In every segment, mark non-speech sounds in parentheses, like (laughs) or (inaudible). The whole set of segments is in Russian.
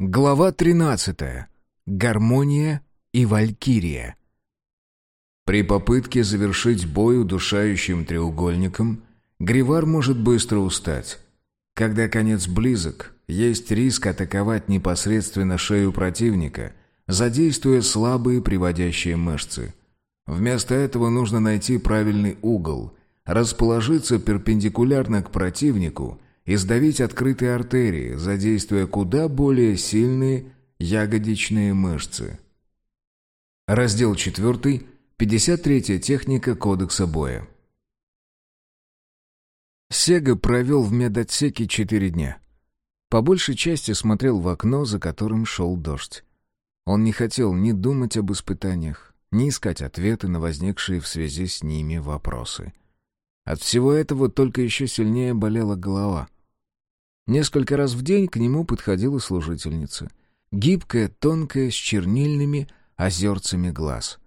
Глава 13. Гармония и Валькирия. При попытке завершить бой удушающим треугольником, Гривар может быстро устать. Когда конец близок, есть риск атаковать непосредственно шею противника, задействуя слабые приводящие мышцы. Вместо этого нужно найти правильный угол, расположиться перпендикулярно к противнику – и сдавить открытые артерии, задействуя куда более сильные ягодичные мышцы. Раздел 4. 53-я техника Кодекса боя. Сега провел в медотсеке четыре дня. По большей части смотрел в окно, за которым шел дождь. Он не хотел ни думать об испытаниях, ни искать ответы на возникшие в связи с ними вопросы. От всего этого только еще сильнее болела голова — Несколько раз в день к нему подходила служительница. Гибкая, тонкая, с чернильными озерцами глаз.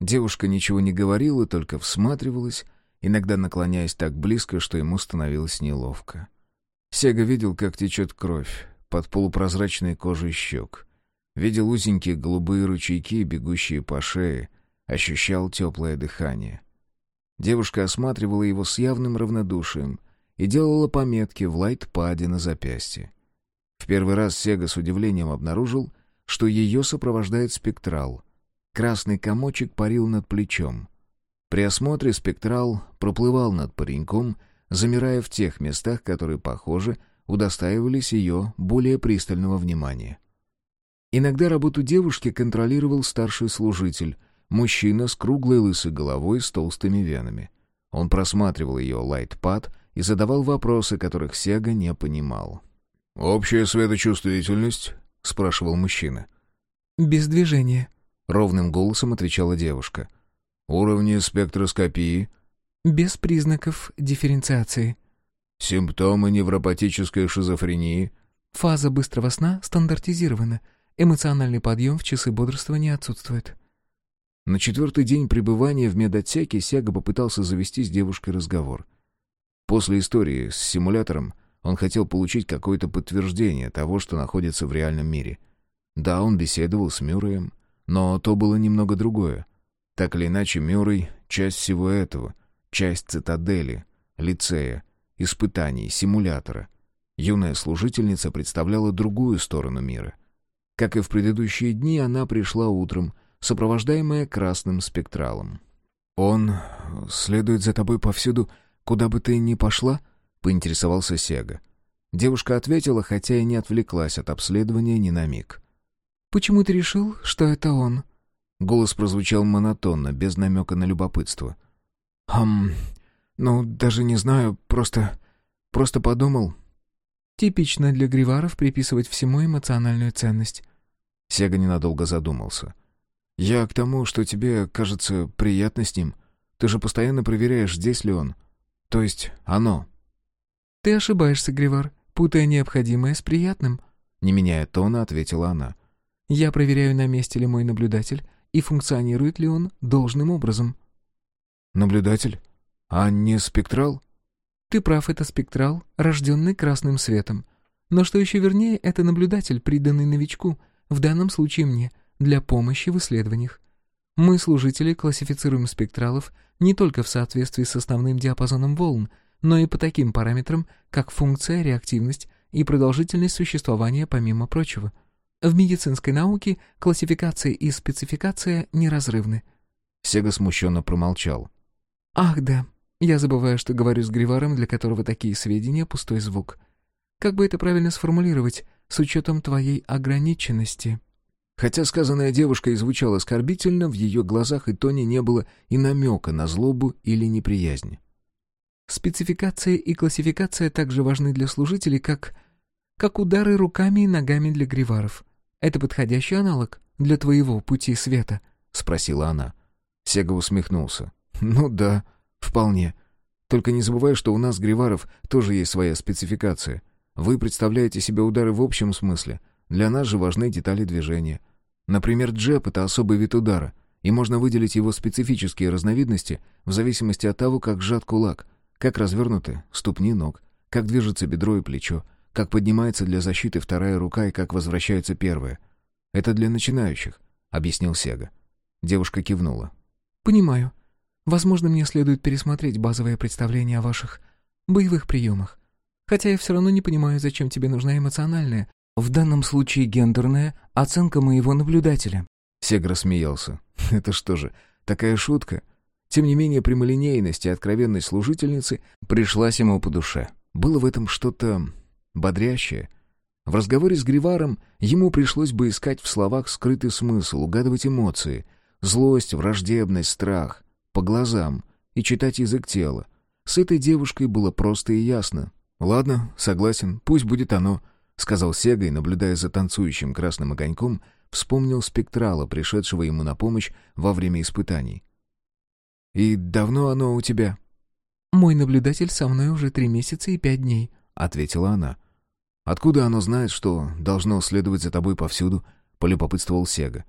Девушка ничего не говорила, только всматривалась, иногда наклоняясь так близко, что ему становилось неловко. Сега видел, как течет кровь под полупрозрачной кожей щек. Видел узенькие голубые ручейки, бегущие по шее, ощущал теплое дыхание. Девушка осматривала его с явным равнодушием — и делала пометки в лайтпаде на запястье. В первый раз Сега с удивлением обнаружил, что ее сопровождает спектрал. Красный комочек парил над плечом. При осмотре спектрал проплывал над пареньком, замирая в тех местах, которые, похоже, удостаивались ее более пристального внимания. Иногда работу девушки контролировал старший служитель, мужчина с круглой лысой головой с толстыми венами. Он просматривал ее лайтпад и задавал вопросы, которых Сега не понимал. «Общая светочувствительность?» — спрашивал мужчина. «Без движения», — ровным голосом отвечала девушка. «Уровни спектроскопии?» «Без признаков дифференциации». «Симптомы невропатической шизофрении?» «Фаза быстрого сна стандартизирована. Эмоциональный подъем в часы бодрствования отсутствует». На четвертый день пребывания в медотсеке Сега попытался завести с девушкой разговор — После истории с симулятором он хотел получить какое-то подтверждение того, что находится в реальном мире. Да, он беседовал с Мюрреем, но то было немного другое. Так или иначе, Мюррей — часть всего этого, часть цитадели, лицея, испытаний, симулятора. Юная служительница представляла другую сторону мира. Как и в предыдущие дни, она пришла утром, сопровождаемая красным спектралом. «Он следует за тобой повсюду «Куда бы ты ни пошла?» — поинтересовался Сега. Девушка ответила, хотя и не отвлеклась от обследования ни на миг. «Почему ты решил, что это он?» Голос прозвучал монотонно, без намека на любопытство. «Ам... Ну, даже не знаю, просто... просто подумал...» «Типично для гриваров приписывать всему эмоциональную ценность». Сега ненадолго задумался. «Я к тому, что тебе, кажется, приятно с ним. Ты же постоянно проверяешь, здесь ли он. То есть оно. Ты ошибаешься, Гривар, путая необходимое с приятным. Не меняя тона, ответила она. Я проверяю, на месте ли мой наблюдатель и функционирует ли он должным образом. Наблюдатель? А не спектрал? Ты прав, это спектрал, рожденный красным светом. Но что еще вернее, это наблюдатель, приданный новичку, в данном случае мне, для помощи в исследованиях. Мы, служители, классифицируем спектралов не только в соответствии с основным диапазоном волн, но и по таким параметрам, как функция, реактивность и продолжительность существования помимо прочего. В медицинской науке классификация и спецификация неразрывны. Сега смущенно промолчал. «Ах да, я забываю, что говорю с Гриваром, для которого такие сведения — пустой звук. Как бы это правильно сформулировать, с учетом твоей ограниченности?» Хотя сказанная девушка и звучала оскорбительно, в ее глазах и тоне не было и намека на злобу или неприязнь. Спецификация и классификация также важны для служителей, как... как удары руками и ногами для гриваров. Это подходящий аналог для твоего пути света?» — спросила она. Сега усмехнулся. «Ну да, вполне. Только не забывай, что у нас, гриваров, тоже есть своя спецификация. Вы представляете себе удары в общем смысле. Для нас же важны детали движения. Например, джеб — это особый вид удара, и можно выделить его специфические разновидности в зависимости от того, как сжат кулак, как развернуты ступни ног, как движется бедро и плечо, как поднимается для защиты вторая рука и как возвращается первая. Это для начинающих, объяснил Сега. Девушка кивнула. Понимаю. Возможно, мне следует пересмотреть базовое представление о ваших боевых приемах. Хотя я все равно не понимаю, зачем тебе нужна эмоциональная, в данном случае гендерная, оценка моего наблюдателя. Сега смеялся. (laughs) Это что же, такая шутка? Тем не менее, прямолинейность и откровенность служительницы пришлась ему по душе. Было в этом что-то бодрящее. В разговоре с Гриваром ему пришлось бы искать в словах скрытый смысл, угадывать эмоции, злость, враждебность, страх, по глазам и читать язык тела. С этой девушкой было просто и ясно. «Ладно, согласен, пусть будет оно», — сказал Сега и, наблюдая за танцующим красным огоньком, вспомнил спектрала, пришедшего ему на помощь во время испытаний. «И давно оно у тебя?» «Мой наблюдатель со мной уже три месяца и пять дней», — ответила она. «Откуда оно знает, что должно следовать за тобой повсюду?» — полюбопытствовал Сега.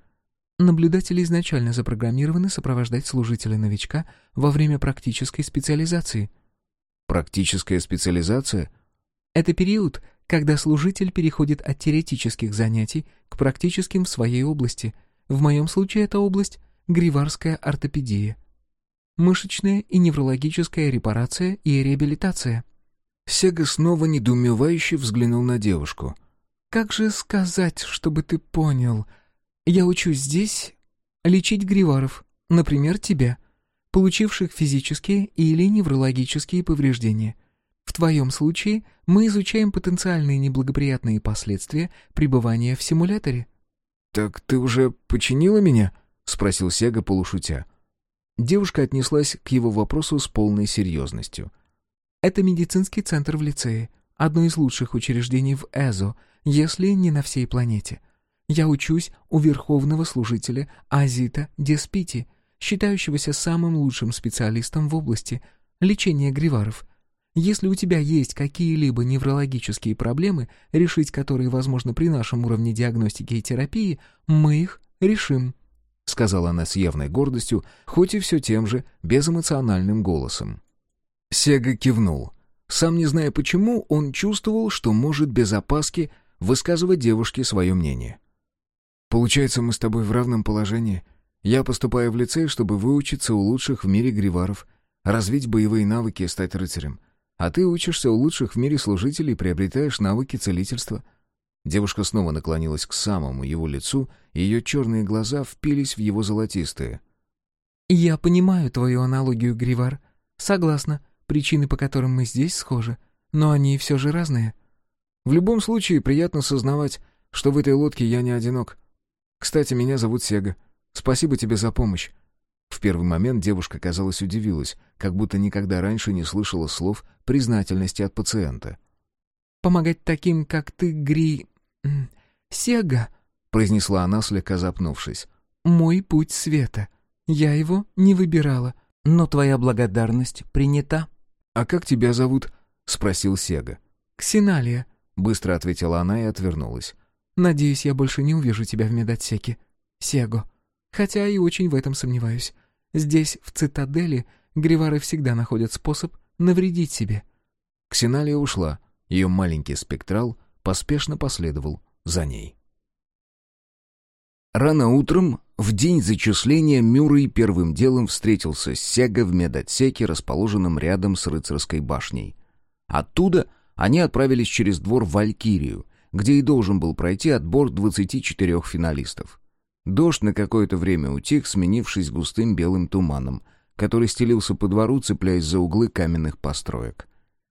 «Наблюдатели изначально запрограммированы сопровождать служителя-новичка во время практической специализации». «Практическая специализация?» «Это период, когда служитель переходит от теоретических занятий к практическим в своей области. В моем случае это область — гриварская ортопедия мышечная и неврологическая репарация и реабилитация. Сега снова недоумевающе взглянул на девушку. «Как же сказать, чтобы ты понял? Я учусь здесь лечить гриваров, например, тебя, получивших физические или неврологические повреждения. В твоем случае мы изучаем потенциальные неблагоприятные последствия пребывания в симуляторе». «Так ты уже починила меня?» — спросил Сега полушутя. Девушка отнеслась к его вопросу с полной серьезностью. «Это медицинский центр в лицее, одно из лучших учреждений в ЭЗО, если не на всей планете. Я учусь у верховного служителя Азита Деспити, считающегося самым лучшим специалистом в области лечения гриваров. Если у тебя есть какие-либо неврологические проблемы, решить которые возможно при нашем уровне диагностики и терапии, мы их решим». — сказала она с явной гордостью, хоть и все тем же, безэмоциональным голосом. Сега кивнул. Сам не зная почему, он чувствовал, что может без опаски высказывать девушке свое мнение. «Получается, мы с тобой в равном положении. Я поступаю в лицей, чтобы выучиться у лучших в мире гриваров, развить боевые навыки и стать рыцарем. А ты учишься у лучших в мире служителей и приобретаешь навыки целительства». Девушка снова наклонилась к самому его лицу, и ее черные глаза впились в его золотистые. «Я понимаю твою аналогию, Гривар. Согласна, причины, по которым мы здесь, схожи, но они все же разные». «В любом случае, приятно сознавать, что в этой лодке я не одинок. Кстати, меня зовут Сега. Спасибо тебе за помощь». В первый момент девушка, казалось, удивилась, как будто никогда раньше не слышала слов признательности от пациента. «Помогать таким, как ты, Гри... «Сега», — произнесла она, слегка запнувшись, — «мой путь света. Я его не выбирала, но твоя благодарность принята». «А как тебя зовут?» — спросил Сега. «Ксеналия», — быстро ответила она и отвернулась. «Надеюсь, я больше не увижу тебя в медотсеке. Сего. Хотя и очень в этом сомневаюсь. Здесь, в цитадели, гривары всегда находят способ навредить себе». Ксеналия ушла. Ее маленький спектрал поспешно последовал за ней. Рано утром, в день зачисления, Мюррей первым делом встретился с Сега в медотсеке, расположенном рядом с рыцарской башней. Оттуда они отправились через двор в Валькирию, где и должен был пройти отбор 24 финалистов. Дождь на какое-то время утих, сменившись густым белым туманом, который стелился по двору, цепляясь за углы каменных построек.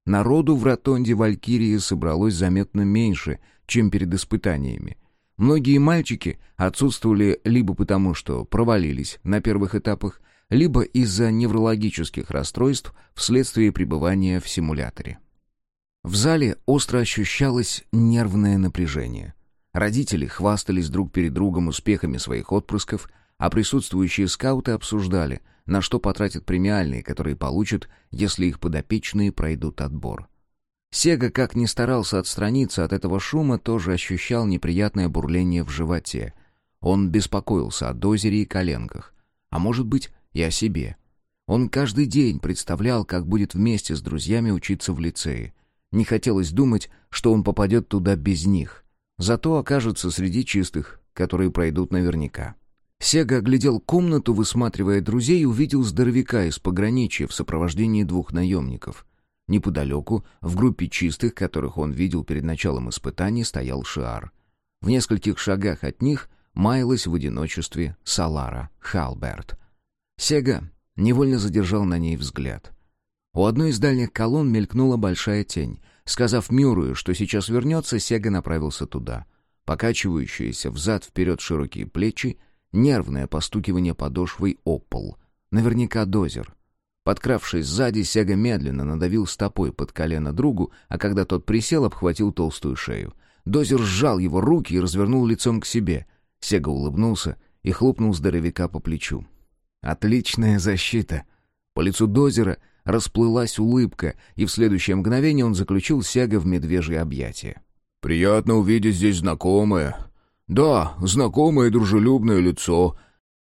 Народу в ротонде Валькирии собралось заметно меньше, чем перед испытаниями. Многие мальчики отсутствовали либо потому, что провалились на первых этапах, либо из-за неврологических расстройств вследствие пребывания в симуляторе. В зале остро ощущалось нервное напряжение. Родители хвастались друг перед другом успехами своих отпрысков, а присутствующие скауты обсуждали, на что потратят премиальные, которые получат, если их подопечные пройдут отбор. Сега, как ни старался отстраниться от этого шума, тоже ощущал неприятное бурление в животе. Он беспокоился о дозере и коленках, а может быть и о себе. Он каждый день представлял, как будет вместе с друзьями учиться в лицее. Не хотелось думать, что он попадет туда без них. Зато окажется среди чистых, которые пройдут наверняка. Сега оглядел комнату, высматривая друзей, и увидел здоровяка из пограничья в сопровождении двух наемников. Неподалеку, в группе чистых, которых он видел перед началом испытаний, стоял Шиар. В нескольких шагах от них маялась в одиночестве Салара Халберт. Сега невольно задержал на ней взгляд. У одной из дальних колонн мелькнула большая тень. Сказав Мюррею, что сейчас вернется, Сега направился туда. Покачивающиеся взад-вперед широкие плечи — Нервное постукивание подошвой об пол. Наверняка дозер. Подкравшись сзади, Сега медленно надавил стопой под колено другу, а когда тот присел, обхватил толстую шею. Дозер сжал его руки и развернул лицом к себе. Сега улыбнулся и хлопнул здоровяка по плечу. «Отличная защита!» По лицу Дозера расплылась улыбка, и в следующее мгновение он заключил Сега в медвежье объятие. «Приятно увидеть здесь знакомое», «Да, знакомое дружелюбное лицо».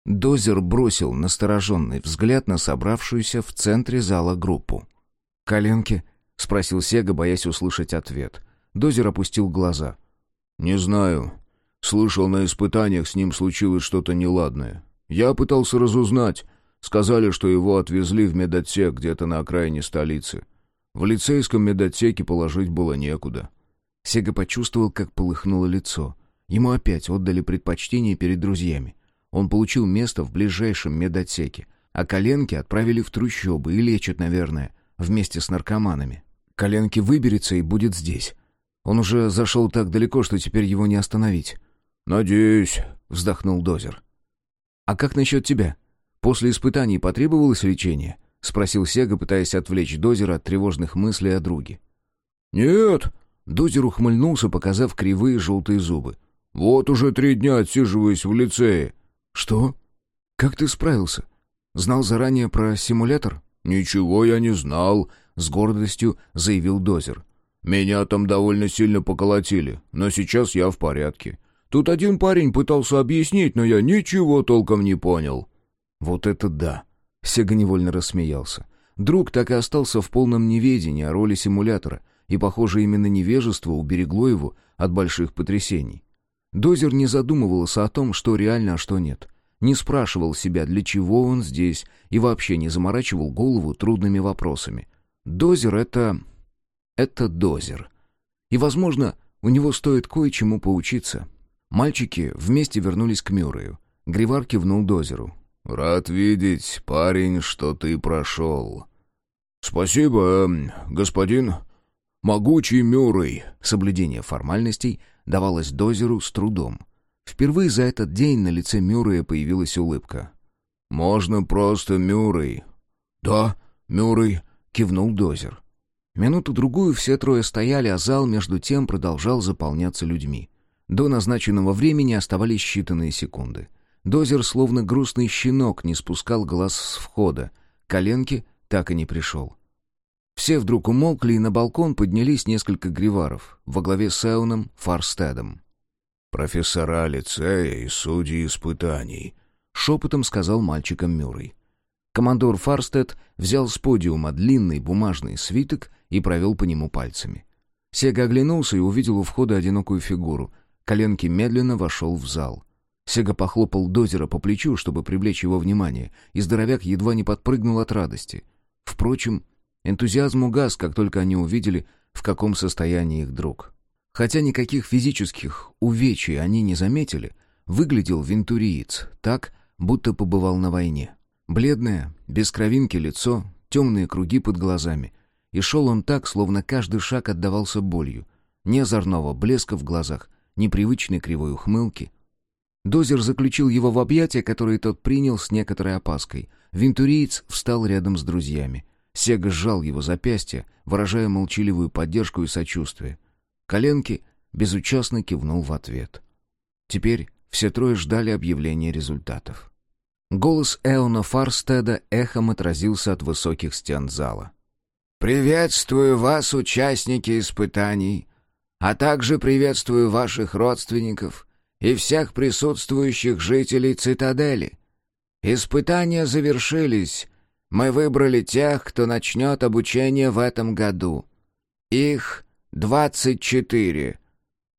Дозер бросил настороженный взгляд на собравшуюся в центре зала группу. «Коленки?» — спросил Сега, боясь услышать ответ. Дозер опустил глаза. «Не знаю. Слышал, на испытаниях с ним случилось что-то неладное. Я пытался разузнать. Сказали, что его отвезли в медотсек где-то на окраине столицы. В лицейском медотсеке положить было некуда». Сега почувствовал, как полыхнуло лицо. Ему опять отдали предпочтение перед друзьями. Он получил место в ближайшем медотсеке, а коленки отправили в трущобы и лечат, наверное, вместе с наркоманами. Коленки выберется и будет здесь. Он уже зашел так далеко, что теперь его не остановить. «Надеюсь», — вздохнул Дозер. «А как насчет тебя? После испытаний потребовалось лечение?» — спросил Сега, пытаясь отвлечь Дозера от тревожных мыслей о друге. «Нет», — Дозер ухмыльнулся, показав кривые желтые зубы. Вот уже три дня отсиживаюсь в лицее». «Что? Как ты справился? Знал заранее про симулятор?» «Ничего я не знал», — с гордостью заявил Дозер. «Меня там довольно сильно поколотили, но сейчас я в порядке. Тут один парень пытался объяснить, но я ничего толком не понял». «Вот это да!» — Сега невольно рассмеялся. Друг так и остался в полном неведении о роли симулятора, и, похоже, именно невежество уберегло его от больших потрясений. Дозер не задумывался о том, что реально, а что нет. Не спрашивал себя, для чего он здесь, и вообще не заморачивал голову трудными вопросами. Дозер — это... это дозер. И, возможно, у него стоит кое-чему поучиться. Мальчики вместе вернулись к Мюррею. Гривар кивнул дозеру. «Рад видеть, парень, что ты прошел». «Спасибо, эм, господин могучий Мюррей». Соблюдение формальностей давалось Дозеру с трудом. Впервые за этот день на лице Мюррея появилась улыбка. «Можно просто Мюррей». «Да, Мюррей», — кивнул Дозер. Минуту-другую все трое стояли, а зал между тем продолжал заполняться людьми. До назначенного времени оставались считанные секунды. Дозер, словно грустный щенок, не спускал глаз с входа. Коленки так и не пришел. Все вдруг умолкли, и на балкон поднялись несколько гриваров во главе с Эуном Фарстедом. «Профессора лицея и судьи испытаний», — шепотом сказал мальчикам Мюррей. Командор Фарстед взял с подиума длинный бумажный свиток и провел по нему пальцами. Сега оглянулся и увидел у входа одинокую фигуру. Коленки медленно вошел в зал. Сега похлопал Дозера по плечу, чтобы привлечь его внимание, и здоровяк едва не подпрыгнул от радости. Впрочем, Энтузиазм угас, как только они увидели, в каком состоянии их друг. Хотя никаких физических увечий они не заметили, выглядел вентуриец так, будто побывал на войне. Бледное, без кровинки лицо, темные круги под глазами. И шел он так, словно каждый шаг отдавался болью. Ни озорного блеска в глазах, ни привычной кривой ухмылки. Дозер заключил его в объятия, которые тот принял с некоторой опаской. Вентуриец встал рядом с друзьями. Сега сжал его запястье, выражая молчаливую поддержку и сочувствие. Коленки безучастно кивнул в ответ. Теперь все трое ждали объявления результатов. Голос Эона Фарстеда эхом отразился от высоких стен зала. «Приветствую вас, участники испытаний, а также приветствую ваших родственников и всех присутствующих жителей цитадели. Испытания завершились, мы выбрали тех, кто начнет обучение в этом году. Их двадцать четыре».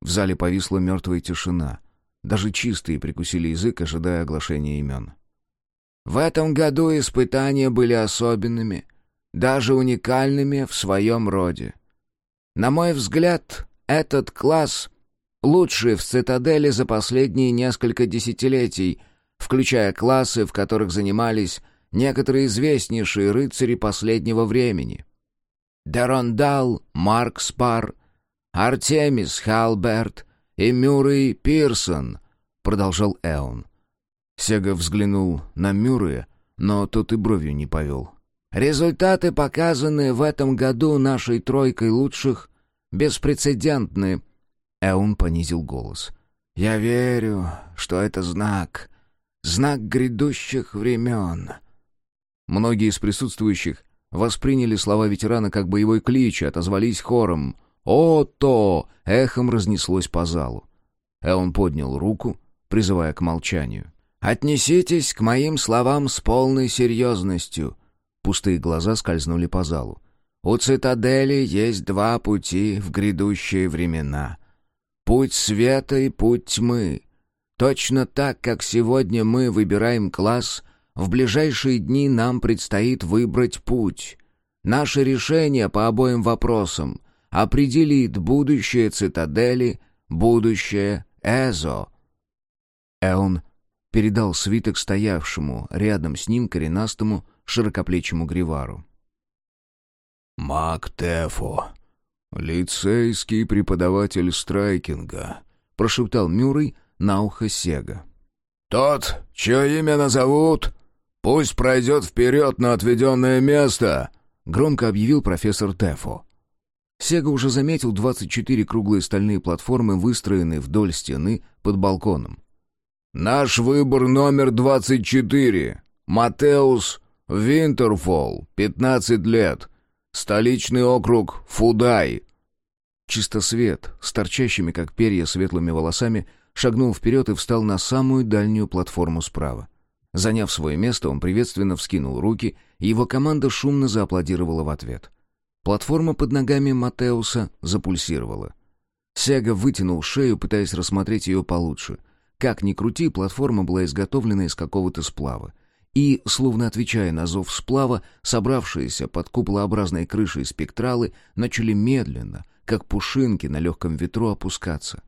В зале повисла мертвая тишина. Даже чистые прикусили язык, ожидая оглашения имен. «В этом году испытания были особенными, даже уникальными в своем роде. На мой взгляд, этот класс лучший в цитадели за последние несколько десятилетий, включая классы, в которых занимались некоторые известнейшие рыцари последнего времени. Дерондал, Марк Спар, Артемис Халберт и Мюррей Пирсон, продолжал Эон. Сега взглянул на Мюррея, но тот и бровью не повел. Результаты, показанные в этом году нашей тройкой лучших, беспрецедентны. Эун понизил голос. «Я верю, что это знак. Знак грядущих времен». Многие из присутствующих восприняли слова ветерана как боевой клич и отозвались хором. «О-то!» — эхом разнеслось по залу. Эон поднял руку, призывая к молчанию. «Отнеситесь к моим словам с полной серьезностью. Пустые глаза скользнули по залу. «У цитадели есть два пути в грядущие времена. Путь света и путь тьмы. Точно так, как сегодня мы выбираем класс, в ближайшие дни нам предстоит выбрать путь. Наше решение по обоим вопросам определит будущее цитадели, будущее Эзо». Эон передал свиток стоявшему рядом с ним коренастому широкоплечему гривару. «Мак Тефо, лицейский преподаватель страйкинга», — прошептал Мюррей на ухо Сега. «Тот, чье имя назовут, пусть пройдет вперед на отведенное место», — громко объявил профессор Тефо. Сега уже заметил 24 круглые стальные платформы, выстроенные вдоль стены под балконом. «Наш выбор номер 24. Матеус Винтерфолл, 15 лет. Столичный округ Фудай. Чистосвет, с торчащими, как перья, светлыми волосами, шагнул вперед и встал на самую дальнюю платформу справа. Заняв свое место, он приветственно вскинул руки, и его команда шумно зааплодировала в ответ. Платформа под ногами Матеуса запульсировала. Сега вытянул шею, пытаясь рассмотреть ее получше. Как ни крути, платформа была изготовлена из какого-то сплава и, словно отвечая на зов сплава, собравшиеся под куполообразной крышей спектралы начали медленно, как пушинки на легком ветру, опускаться.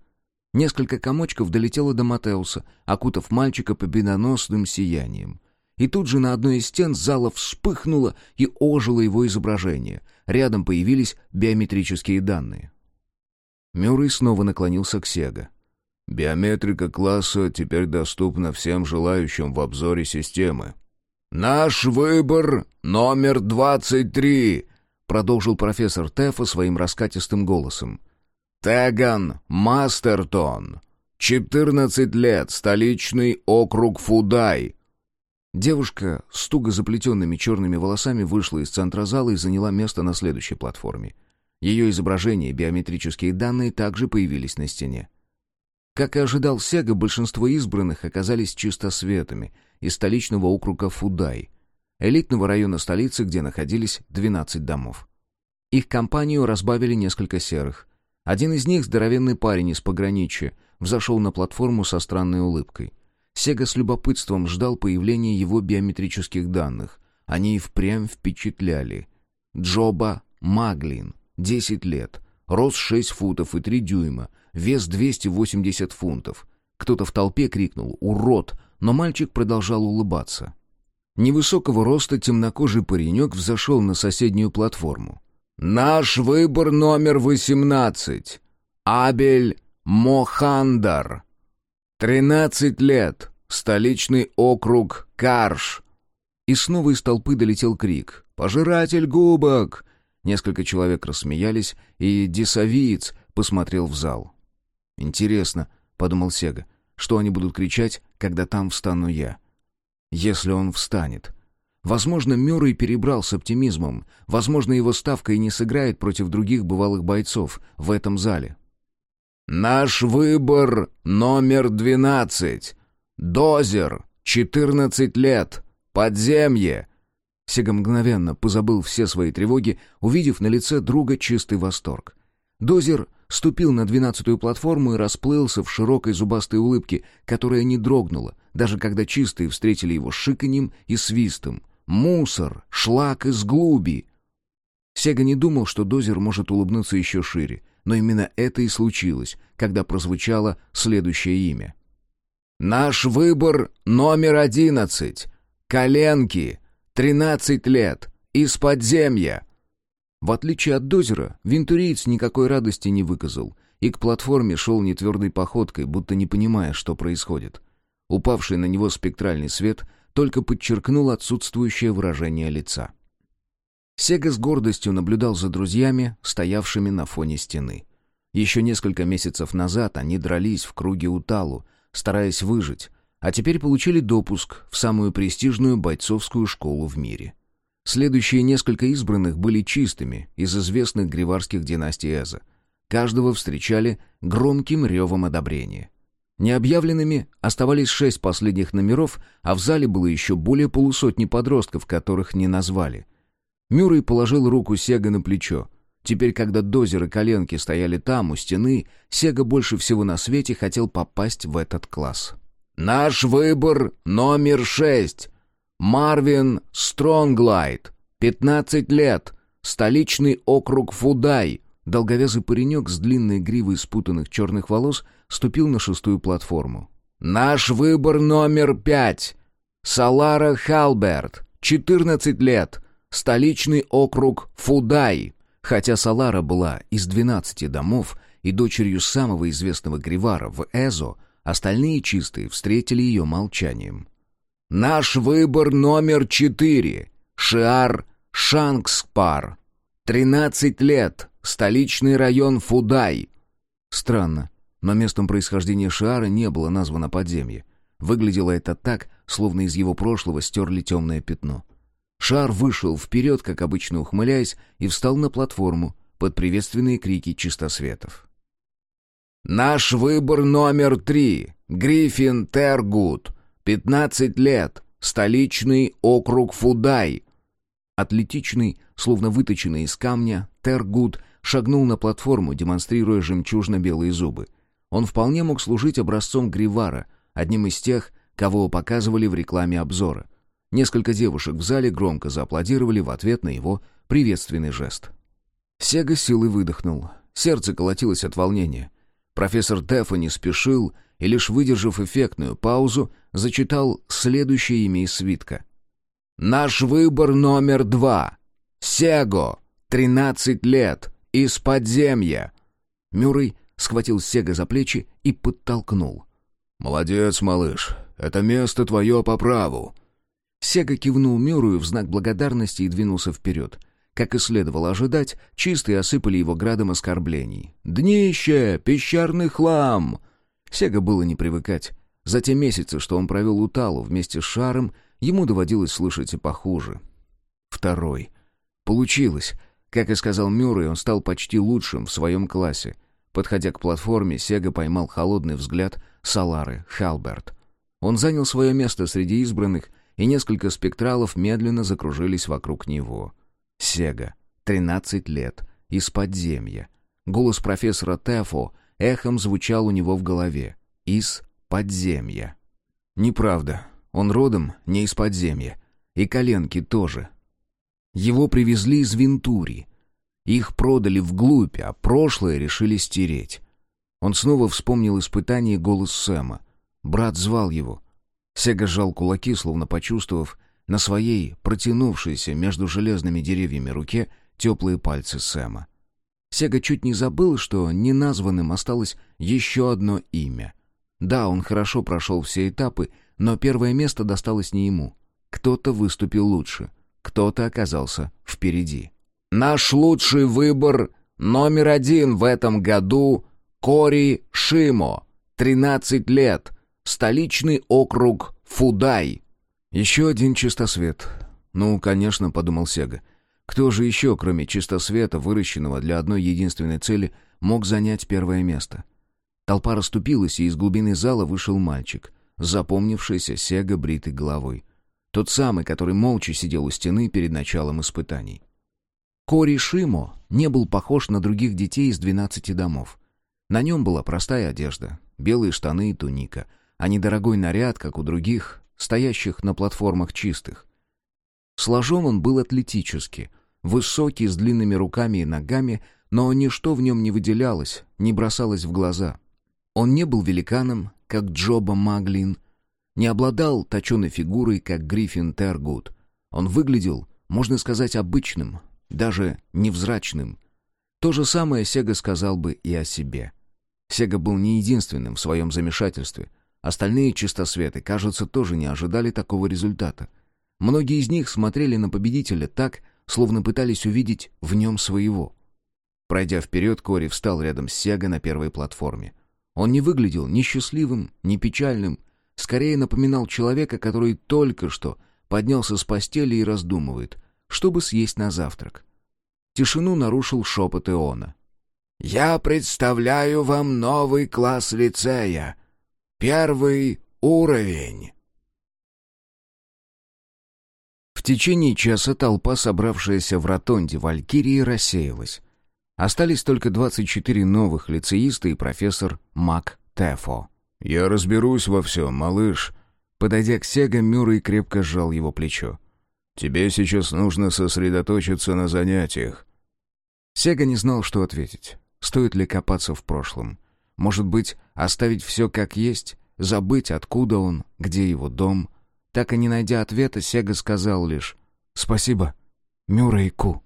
Несколько комочков долетело до Матеуса, окутав мальчика победоносным сиянием. И тут же на одной из стен зала вспыхнуло и ожило его изображение. Рядом появились биометрические данные. Мюррей снова наклонился к Сега. Биометрика класса теперь доступна всем желающим в обзоре системы. «Наш выбор номер двадцать три», — продолжил профессор Тефа своим раскатистым голосом. «Теган Мастертон, четырнадцать лет, столичный округ Фудай». Девушка с туго заплетенными черными волосами вышла из центра зала и заняла место на следующей платформе. Ее изображение и биометрические данные также появились на стене. Как и ожидал Сега, большинство избранных оказались чистосветами из столичного округа Фудай, элитного района столицы, где находились 12 домов. Их компанию разбавили несколько серых. Один из них, здоровенный парень из пограничья, взошел на платформу со странной улыбкой. Сега с любопытством ждал появления его биометрических данных. Они и впрямь впечатляли. Джоба Маглин, 10 лет, рост 6 футов и 3 дюйма, вес 280 фунтов. Кто-то в толпе крикнул «Урод!», но мальчик продолжал улыбаться. Невысокого роста темнокожий паренек взошел на соседнюю платформу. «Наш выбор номер восемнадцать. Абель Мохандар. Тринадцать лет. Столичный округ Карш». И снова из толпы долетел крик «Пожиратель губок!». Несколько человек рассмеялись, и Десавиец посмотрел в зал. «Интересно», — подумал Сега, — «что они будут кричать, когда там встану я?» «Если он встанет». Возможно, Мюррей перебрал с оптимизмом. Возможно, его ставка и не сыграет против других бывалых бойцов в этом зале. «Наш выбор номер двенадцать. Дозер, четырнадцать лет. Подземье». Сега мгновенно позабыл все свои тревоги, увидев на лице друга чистый восторг. Дозер ступил на двенадцатую платформу и расплылся в широкой зубастой улыбке, которая не дрогнула, даже когда чистые встретили его шиканьем и свистом. «Мусор! Шлак из глуби!» Сега не думал, что Дозер может улыбнуться еще шире, но именно это и случилось, когда прозвучало следующее имя. «Наш выбор номер одиннадцать. Коленки. Тринадцать лет. Из подземья». В отличие от Дозера, вентуриец никакой радости не выказал и к платформе шел нетвердой походкой, будто не понимая, что происходит. Упавший на него спектральный свет только подчеркнул отсутствующее выражение лица. Сега с гордостью наблюдал за друзьями, стоявшими на фоне стены. Еще несколько месяцев назад они дрались в круге Уталу, стараясь выжить, а теперь получили допуск в самую престижную бойцовскую школу в мире. Следующие несколько избранных были чистыми из известных гриварских династий Эза. Каждого встречали громким ревом одобрения. Необъявленными оставались шесть последних номеров, а в зале было еще более полусотни подростков, которых не назвали. Мюррей положил руку Сега на плечо. Теперь, когда Дозер и Коленки стояли там, у стены, Сега больше всего на свете хотел попасть в этот класс. «Наш выбор номер шесть. Марвин Стронглайт, 15 лет, столичный округ Фудай. Долговязый паренек с длинной гривой спутанных черных волос ступил на шестую платформу. «Наш выбор номер пять. Салара Халберт, 14 лет, столичный округ Фудай». Хотя Салара была из 12 домов и дочерью самого известного гривара в Эзо, остальные чистые встретили ее молчанием. Наш выбор номер четыре. Шиар Шангспар. Тринадцать лет. Столичный район Фудай. Странно, но местом происхождения Шиара не было названо подземье. Выглядело это так, словно из его прошлого стерли темное пятно. Шар вышел вперед, как обычно ухмыляясь, и встал на платформу под приветственные крики чистосветов. «Наш выбор номер три. Гриффин Тергут. Пятнадцать лет. Столичный округ Фудай. Атлетичный, словно выточенный из камня, Тергут шагнул на платформу, демонстрируя жемчужно-белые зубы. Он вполне мог служить образцом Гривара, одним из тех, кого показывали в рекламе обзора. Несколько девушек в зале громко зааплодировали в ответ на его приветственный жест. Сега силой выдохнул. Сердце колотилось от волнения. Профессор Тефа не спешил и, лишь выдержав эффектную паузу, зачитал следующее имя из свитка. «Наш выбор номер два. Сего. Тринадцать лет. Из подземья». Мюррей схватил Сега за плечи и подтолкнул. «Молодец, малыш. Это место твое по праву». Сега кивнул Мюррею в знак благодарности и двинулся вперед. Как и следовало ожидать, чистые осыпали его градом оскорблений. «Днище! Пещерный хлам!» Сега было не привыкать. За те месяцы, что он провел у Талу вместе с Шаром, ему доводилось слышать и похуже. Второй. Получилось. Как и сказал Мюррей, он стал почти лучшим в своем классе. Подходя к платформе, Сега поймал холодный взгляд Салары Халберт. Он занял свое место среди избранных, и несколько спектралов медленно закружились вокруг него. Сега. Тринадцать лет. Из подземья. Голос профессора Тефо эхом звучал у него в голове. «Из подземья». Неправда. Он родом не из подземья. И коленки тоже. Его привезли из Вентури. Их продали вглубь, а прошлое решили стереть. Он снова вспомнил испытание голос Сэма. Брат звал его. Сега сжал кулаки, словно почувствовав на своей, протянувшейся между железными деревьями руке, теплые пальцы Сэма. Сега чуть не забыл, что неназванным осталось еще одно имя. Да, он хорошо прошел все этапы, но первое место досталось не ему. Кто-то выступил лучше, кто-то оказался впереди. «Наш лучший выбор номер один в этом году — Кори Шимо, 13 лет, столичный округ Фудай». Еще один чистосвет. «Ну, конечно», — подумал Сега, — кто же еще, кроме чистосвета, выращенного для одной единственной цели, мог занять первое место? Толпа расступилась, и из глубины зала вышел мальчик, запомнившийся Сега бритой головой. Тот самый, который молча сидел у стены перед началом испытаний. Кори Шимо не был похож на других детей из двенадцати домов. На нем была простая одежда, белые штаны и туника, а не дорогой наряд, как у других, стоящих на платформах чистых. Сложен он был атлетически, высокий, с длинными руками и ногами, но ничто в нем не выделялось, не бросалось в глаза. Он не был великаном, как Джоба Маглин, не обладал точеной фигурой, как Гриффин Тергут. Он выглядел, можно сказать, обычным, даже невзрачным. То же самое Сега сказал бы и о себе. Сега был не единственным в своем замешательстве. Остальные чистосветы, кажется, тоже не ожидали такого результата. Многие из них смотрели на победителя так, словно пытались увидеть в нем своего. Пройдя вперед, Кори встал рядом с Сега на первой платформе. Он не выглядел ни счастливым, ни печальным, скорее напоминал человека, который только что поднялся с постели и раздумывает, чтобы съесть на завтрак. Тишину нарушил шепот Иона. «Я представляю вам новый класс лицея. Первый уровень». В течение часа толпа, собравшаяся в ротонде Валькирии, рассеялась. Остались только 24 новых лицеиста и профессор Мак Тефо. «Я разберусь во всем, малыш». Подойдя к Сега, Мюррей крепко сжал его плечо. «Тебе сейчас нужно сосредоточиться на занятиях». Сега не знал, что ответить. Стоит ли копаться в прошлом? Может быть, оставить все как есть? Забыть, откуда он, где его дом? Так и не найдя ответа, Сега сказал лишь «Спасибо, Мюррей Ку».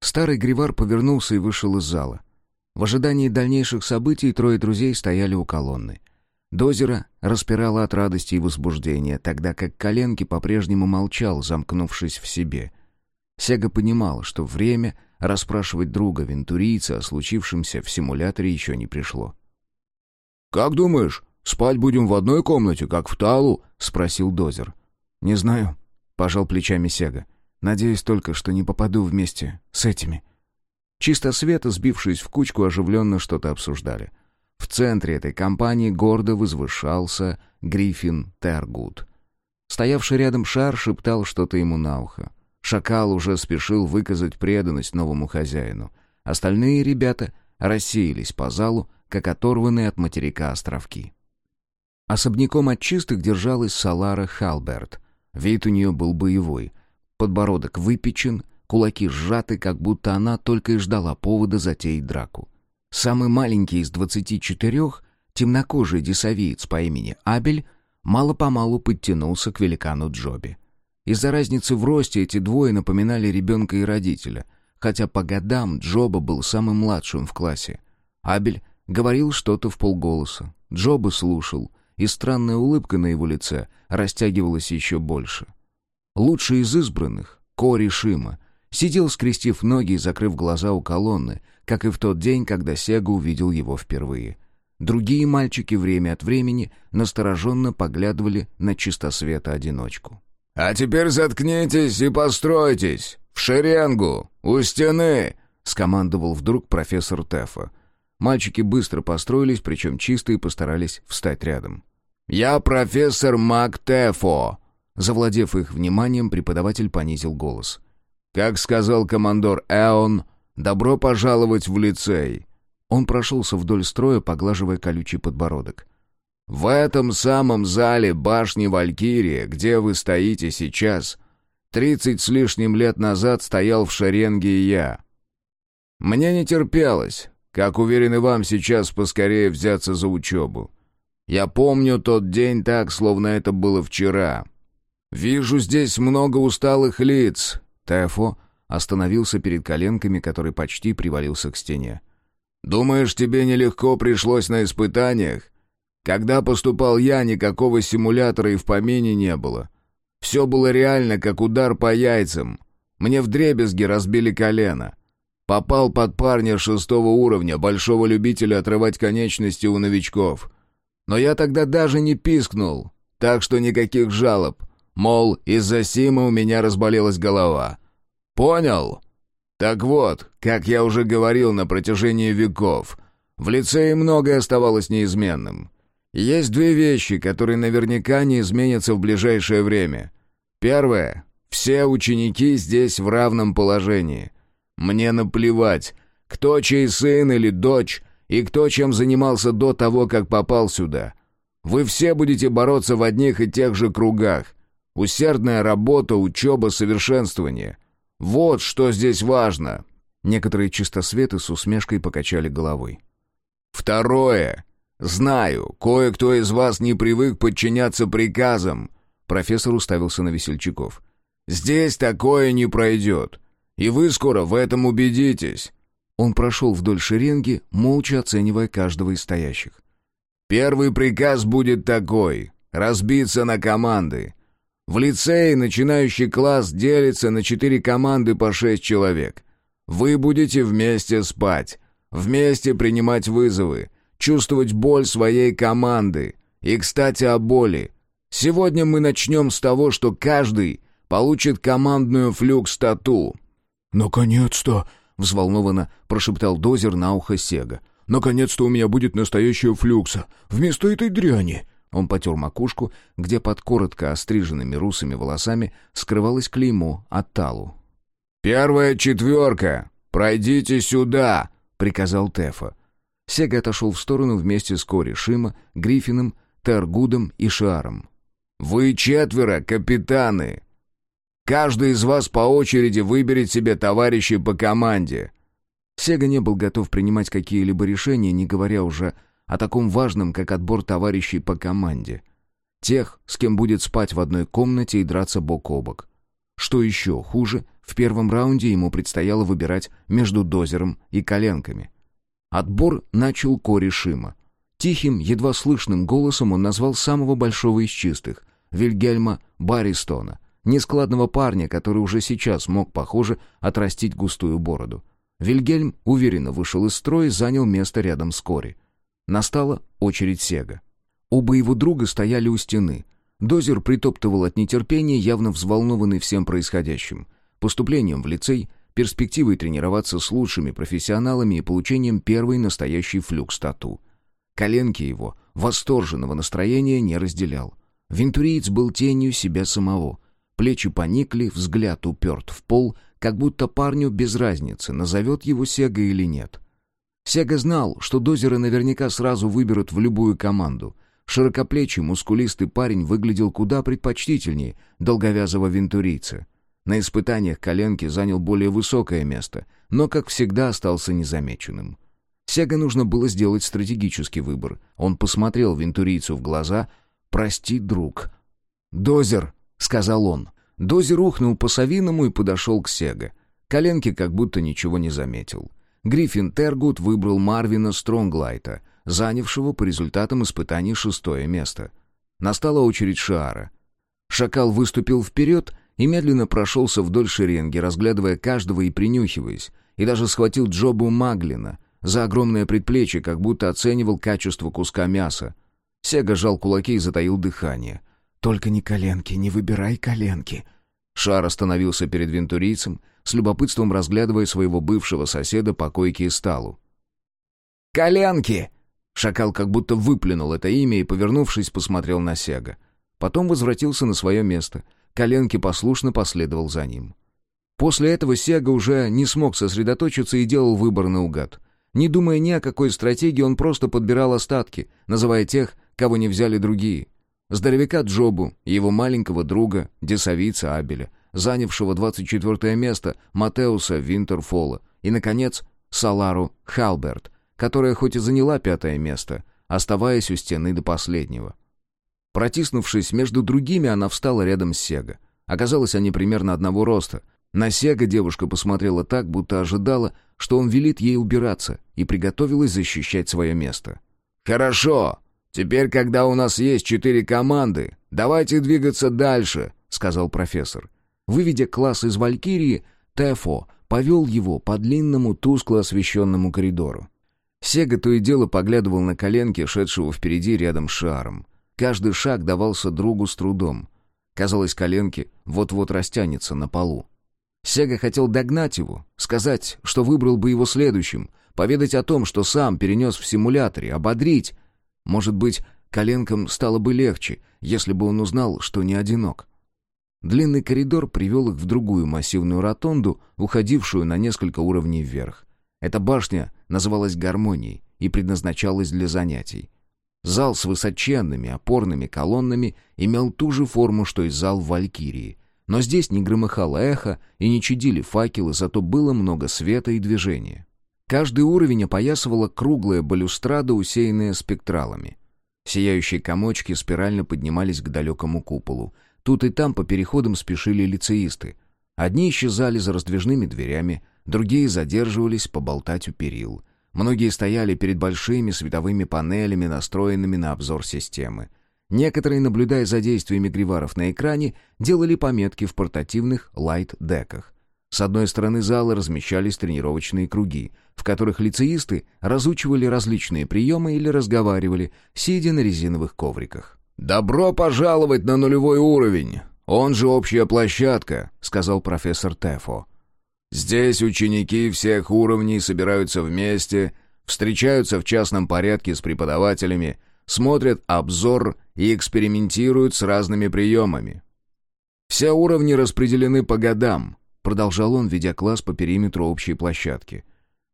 Старый Гривар повернулся и вышел из зала. В ожидании дальнейших событий трое друзей стояли у колонны. Дозера распирала от радости и возбуждения, тогда как коленки по-прежнему молчал, замкнувшись в себе. Сега понимал, что время расспрашивать друга вентурийца о случившемся в симуляторе еще не пришло. «Как думаешь, спать будем в одной комнате, как в Талу?» — спросил Дозер. «Не знаю», — пожал плечами Сега. «Надеюсь только, что не попаду вместе с этими». Чисто света, сбившись в кучку, оживленно что-то обсуждали — в центре этой компании гордо возвышался Гриффин Тергут. Стоявший рядом шар шептал что-то ему на ухо. Шакал уже спешил выказать преданность новому хозяину. Остальные ребята рассеялись по залу, как оторванные от материка островки. Особняком от чистых держалась Салара Халберт. Вид у нее был боевой. Подбородок выпечен, кулаки сжаты, как будто она только и ждала повода затеять драку. Самый маленький из двадцати четырех, темнокожий десавиец по имени Абель, мало-помалу подтянулся к великану Джоби. Из-за разницы в росте эти двое напоминали ребенка и родителя, хотя по годам Джоба был самым младшим в классе. Абель говорил что-то в полголоса. Джоба слушал, и странная улыбка на его лице растягивалась еще больше. Лучший из избранных, Кори Шима, сидел, скрестив ноги и закрыв глаза у колонны, как и в тот день, когда Сега увидел его впервые. Другие мальчики время от времени настороженно поглядывали на чистосвета-одиночку. «А теперь заткнитесь и постройтесь! В шеренгу! У стены!» — скомандовал вдруг профессор Тефа. Мальчики быстро построились, причем чистые постарались встать рядом. «Я профессор Мак Тефо!» Завладев их вниманием, преподаватель понизил голос. «Как сказал командор Эон, Добро пожаловать в лицей!» Он прошелся вдоль строя, поглаживая колючий подбородок. «В этом самом зале башни Валькирия, где вы стоите сейчас, тридцать с лишним лет назад стоял в шеренге я. Мне не терпелось, как уверен и вам сейчас, поскорее взяться за учебу. Я помню тот день так, словно это было вчера. Вижу здесь много усталых лиц». Тефо остановился перед коленками, который почти привалился к стене. «Думаешь, тебе нелегко пришлось на испытаниях? Когда поступал я, никакого симулятора и в помине не было. Все было реально, как удар по яйцам. Мне в дребезги разбили колено. Попал под парня шестого уровня, большого любителя отрывать конечности у новичков. Но я тогда даже не пискнул, так что никаких жалоб. Мол, из-за Сима у меня разболелась голова. Понял? Так вот, как я уже говорил на протяжении веков, в лицее многое оставалось неизменным. Есть две вещи, которые наверняка не изменятся в ближайшее время. Первое. Все ученики здесь в равном положении. Мне наплевать, кто чей сын или дочь, и кто чем занимался до того, как попал сюда. Вы все будете бороться в одних и тех же кругах. Усердная работа, учеба, совершенствование. Вот что здесь важно. Некоторые чистосветы с усмешкой покачали головой. Второе. Знаю, кое-кто из вас не привык подчиняться приказам. Профессор уставился на весельчаков. Здесь такое не пройдет. И вы скоро в этом убедитесь. Он прошел вдоль шеренги, молча оценивая каждого из стоящих. «Первый приказ будет такой — разбиться на команды. В лицее начинающий класс делится на четыре команды по шесть человек. Вы будете вместе спать, вместе принимать вызовы, чувствовать боль своей команды. И, кстати, о боли. Сегодня мы начнем с того, что каждый получит командную флюкс-тату». «Наконец-то!» — взволнованно прошептал Дозер на ухо Сега. «Наконец-то у меня будет настоящая флюкса, вместо этой дряни!» Он потер макушку, где под коротко остриженными русыми волосами скрывалось клеймо от. «Первая четверка! Пройдите сюда!» — приказал Тефа. Сега отошел в сторону вместе с Кори Шима, Гриффином, Тергудом и Шаром. «Вы четверо, капитаны! Каждый из вас по очереди выберет себе товарищей по команде». Сега не был готов принимать какие-либо решения, не говоря уже о таком важном, как отбор товарищей по команде. Тех, с кем будет спать в одной комнате и драться бок о бок. Что еще хуже, в первом раунде ему предстояло выбирать между дозером и коленками. Отбор начал Кори Шима. Тихим, едва слышным голосом он назвал самого большого из чистых — Вильгельма Баристона, нескладного парня, который уже сейчас мог, похоже, отрастить густую бороду. Вильгельм уверенно вышел из строя и занял место рядом с Кори. Настала очередь Сега. Оба его друга стояли у стены. Дозер притоптывал от нетерпения, явно взволнованный всем происходящим. Поступлением в лицей, перспективой тренироваться с лучшими профессионалами и получением первой настоящей флюкс-тату. Коленки его восторженного настроения не разделял. Вентуриец был тенью себя самого. Плечи поникли, взгляд уперт в пол, как будто парню без разницы, назовет его Сега или нет. Сега знал, что дозеры наверняка сразу выберут в любую команду. Широкоплечий, мускулистый парень выглядел куда предпочтительнее долговязого вентурийца. На испытаниях коленки занял более высокое место, но, как всегда, остался незамеченным. Сега нужно было сделать стратегический выбор. Он посмотрел вентурийцу в глаза. «Прости, друг». «Дозер», — сказал он. Дозер ухнул по-совиному и подошел к Сега. Коленки как будто ничего не заметил. Гриффин Тергут выбрал Марвина Стронглайта, занявшего по результатам испытаний шестое место. Настала очередь Шаара. Шакал выступил вперед и медленно прошелся вдоль шеренги, разглядывая каждого и принюхиваясь, и даже схватил Джобу Маглина за огромное предплечье, как будто оценивал качество куска мяса. Сега жал кулаки и затаил дыхание. «Только не коленки, не выбирай коленки!» Шар остановился перед вентурийцем, с любопытством разглядывая своего бывшего соседа по койке и сталу. «Коленки!» Шакал как будто выплюнул это имя и, повернувшись, посмотрел на Сега. Потом возвратился на свое место. Коленки послушно последовал за ним. После этого Сега уже не смог сосредоточиться и делал выбор наугад. Не думая ни о какой стратегии, он просто подбирал остатки, называя тех, кого не взяли другие. Здоровяка Джобу и его маленького друга, десовица Абеля, занявшего 24 место Матеуса Винтерфола, и, наконец, Салару Халберт, которая хоть и заняла пятое место, оставаясь у стены до последнего. Протиснувшись между другими, она встала рядом с Сега. Оказалось, они примерно одного роста. На Сега девушка посмотрела так, будто ожидала, что он велит ей убираться, и приготовилась защищать свое место. «Хорошо. Теперь, когда у нас есть четыре команды, давайте двигаться дальше», — сказал профессор. Выведя класс из Валькирии, Тефо повел его по длинному, тускло освещенному коридору. Сега то и дело поглядывал на коленки, шедшего впереди рядом с Шаром. Каждый шаг давался другу с трудом. Казалось, коленки вот-вот растянется на полу. Сега хотел догнать его, сказать, что выбрал бы его следующим, поведать о том, что сам перенес в симуляторе, ободрить. Может быть, коленкам стало бы легче, если бы он узнал, что не одинок. Длинный коридор привел их в другую массивную ротонду, уходившую на несколько уровней вверх. Эта башня называлась «Гармонией» и предназначалась для занятий. Зал с высоченными опорными колоннами имел ту же форму, что и зал Валькирии. Но здесь не громыхало эхо и не чадили факелы, зато было много света и движения. Каждый уровень опоясывала круглая балюстрада, усеянная спектралами. Сияющие комочки спирально поднимались к далекому куполу. Тут и там по переходам спешили лицеисты. Одни исчезали за раздвижными дверями, другие задерживались поболтать у перил. Многие стояли перед большими световыми панелями, настроенными на обзор системы. Некоторые, наблюдая за действиями гриваров на экране, делали пометки в портативных лайт-деках. С одной стороны зала размещались тренировочные круги, в которых лицеисты разучивали различные приемы или разговаривали, сидя на резиновых ковриках. «Добро пожаловать на нулевой уровень! Он же общая площадка», — сказал профессор Тефо. «Здесь ученики всех уровней собираются вместе, встречаются в частном порядке с преподавателями, смотрят обзор и экспериментируют с разными приемами. Все уровни распределены по годам, Продолжал он, ведя класс по периметру общей площадки.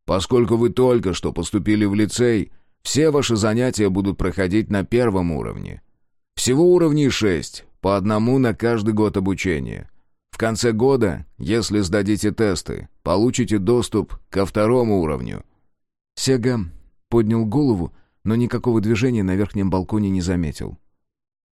«Поскольку вы только что поступили в лицей, все ваши занятия будут проходить на первом уровне. Всего уровней шесть, по одному на каждый год обучения. В конце года, если сдадите тесты, получите доступ ко второму уровню». Сега поднял голову, но никакого движения на верхнем балконе не заметил.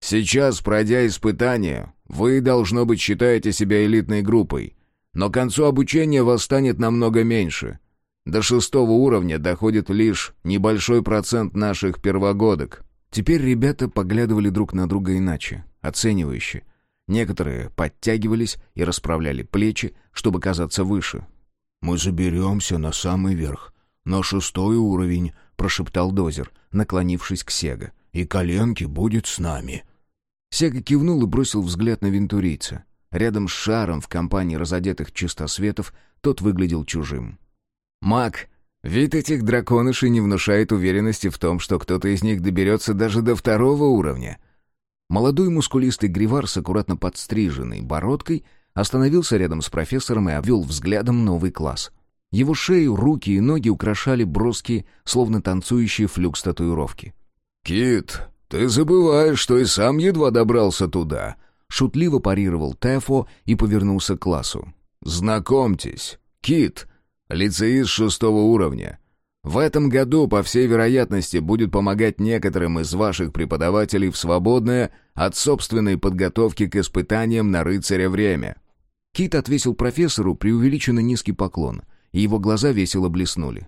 «Сейчас, пройдя испытания, вы, должно быть, считаете себя элитной группой. Но к концу обучения вас станет намного меньше. До шестого уровня доходит лишь небольшой процент наших первогодок. Теперь ребята поглядывали друг на друга иначе, оценивающе. Некоторые подтягивались и расправляли плечи, чтобы казаться выше. «Мы заберемся на самый верх, на шестой уровень», — прошептал Дозер, наклонившись к Сега. «И коленки будет с нами». Сега кивнул и бросил взгляд на вентурийца. Рядом с шаром в компании разодетых чистосветов тот выглядел чужим. «Маг, вид этих драконышей не внушает уверенности в том, что кто-то из них доберется даже до второго уровня». Молодой мускулистый гривар с аккуратно подстриженной бородкой остановился рядом с профессором и обвел взглядом новый класс. Его шею, руки и ноги украшали броские, словно танцующие флюкс-татуировки. «Кит, ты забываешь, что и сам едва добрался туда», Шутливо парировал Тефо и повернулся к классу. «Знакомьтесь, Кит, лицеист шестого уровня. В этом году, по всей вероятности, будет помогать некоторым из ваших преподавателей в свободное от собственной подготовки к испытаниям на рыцаря время». Кит отвесил профессору преувеличенно низкий поклон, и его глаза весело блеснули.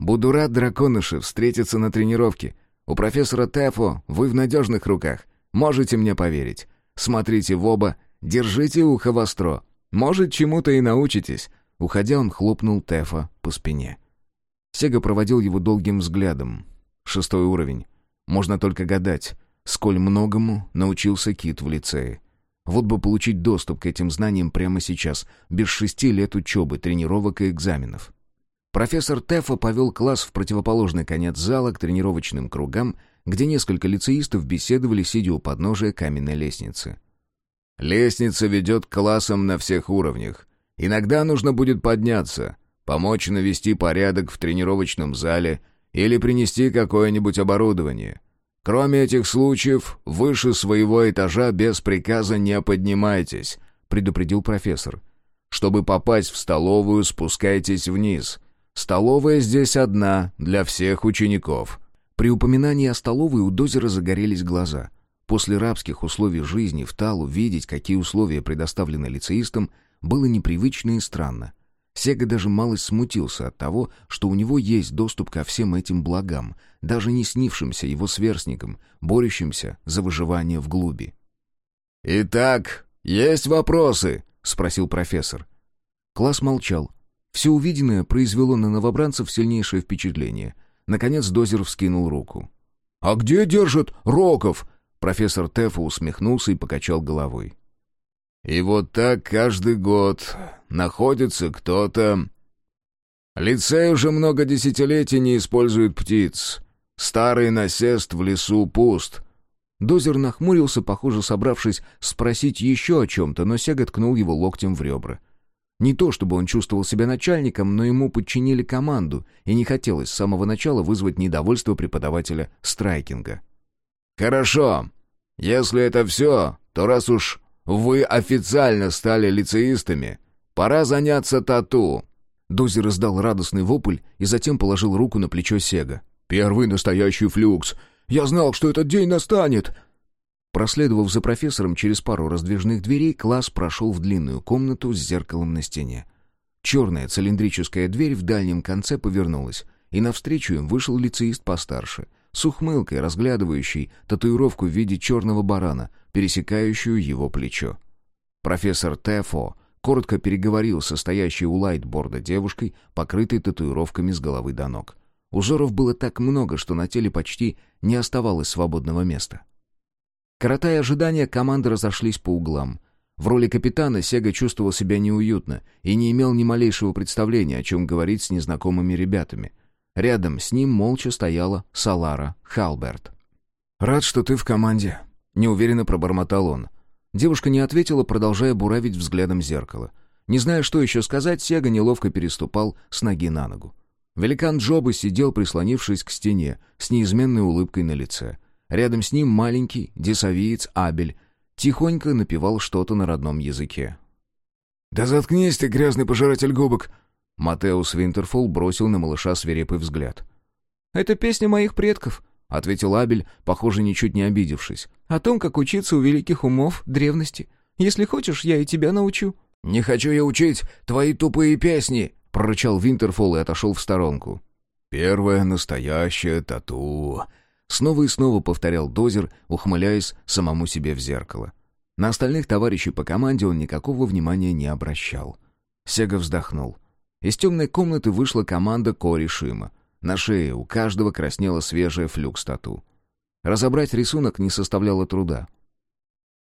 «Буду рад, драконыши, встретиться на тренировке. У профессора Тефо вы в надежных руках. Можете мне поверить. Смотрите в оба, держите ухо востро. Может, чему-то и научитесь». Уходя, он хлопнул Тефа по спине. Сега проводил его долгим взглядом. Шестой уровень. Можно только гадать, сколь многому научился Кит в лицее. Вот бы получить доступ к этим знаниям прямо сейчас, без шести лет учебы, тренировок и экзаменов. Профессор Тефа повел класс в противоположный конец зала к тренировочным кругам, где несколько лицеистов беседовали, сидя у подножия каменной лестницы. «Лестница ведет к классам на всех уровнях. Иногда нужно будет подняться, помочь навести порядок в тренировочном зале или принести какое-нибудь оборудование. Кроме этих случаев, выше своего этажа без приказа не поднимайтесь», — предупредил профессор. «Чтобы попасть в столовую, спускайтесь вниз. Столовая здесь одна, для всех учеников». При упоминании о столовой у Дозера загорелись глаза. После рабских условий жизни в Талу видеть, какие условия предоставлены лицеистам, было непривычно и странно. Сега даже малость смутился от того, что у него есть доступ ко всем этим благам, даже не снившимся его сверстникам, борющимся за выживание в глуби. «Итак, есть вопросы?» — спросил профессор. Класс молчал. Все увиденное произвело на новобранцев сильнейшее впечатление. Наконец Дозер вскинул руку. «А где держат Роков?» Профессор Тефа усмехнулся и покачал головой. «И вот так каждый год находится кто-то...» «Лицей уже много десятилетий не использует птиц. Старый насест в лесу пуст». Дозер нахмурился, похоже, собравшись спросить еще о чем-то, но Сега ткнул его локтем в ребра. Не то чтобы он чувствовал себя начальником, но ему подчинили команду, и не хотелось с самого начала вызвать недовольство преподавателя страйкинга. «Хорошо. Если это все, то раз уж вы официально стали лицеистами, пора заняться тату». Дозер издал радостный вопль и затем положил руку на плечо Сега. «Первый настоящий флюкс! Я знал, что этот день настанет!» Проследовав за профессором через пару раздвижных дверей, класс прошел в длинную комнату с зеркалом на стене. Черная цилиндрическая дверь в дальнем конце повернулась, и навстречу им вышел лицеист постарше, с ухмылкой, разглядывающий татуировку в виде черного барана, пересекающую его плечо. Профессор Тефо коротко переговорил со стоящей у лайтборда девушкой, покрытой татуировками с головы до ног. Узоров было так много, что на теле почти не оставалось свободного места. Коротая ожидания, команды разошлись по углам. В роли капитана Сега чувствовал себя неуютно и не имел ни малейшего представления, о чем говорить с незнакомыми ребятами. Рядом с ним молча стояла Салара Халберт. «Рад, что ты в команде», — неуверенно пробормотал он. Девушка не ответила, продолжая буравить взглядом зеркало. Не зная, что еще сказать, Сега неловко переступал с ноги на ногу. Великан Джоба сидел, прислонившись к стене, с неизменной улыбкой на лице. Рядом с ним маленький десавиец Абель тихонько напевал что-то на родном языке. «Да заткнись ты, грязный пожиратель губок!» Матеус Винтерфолл бросил на малыша свирепый взгляд. «Это песня моих предков», — ответил Абель, похоже, ничуть не обидевшись. «О том, как учиться у великих умов древности. Если хочешь, я и тебя научу». «Не хочу я учить твои тупые песни!» — прорычал Винтерфолл и отошел в сторонку. «Первое настоящее тату», Снова и снова повторял Дозер, ухмыляясь самому себе в зеркало. На остальных товарищей по команде он никакого внимания не обращал. Сега вздохнул. Из темной комнаты вышла команда Кори Шима. На шее у каждого краснела свежая флюкс-тату. Разобрать рисунок не составляло труда.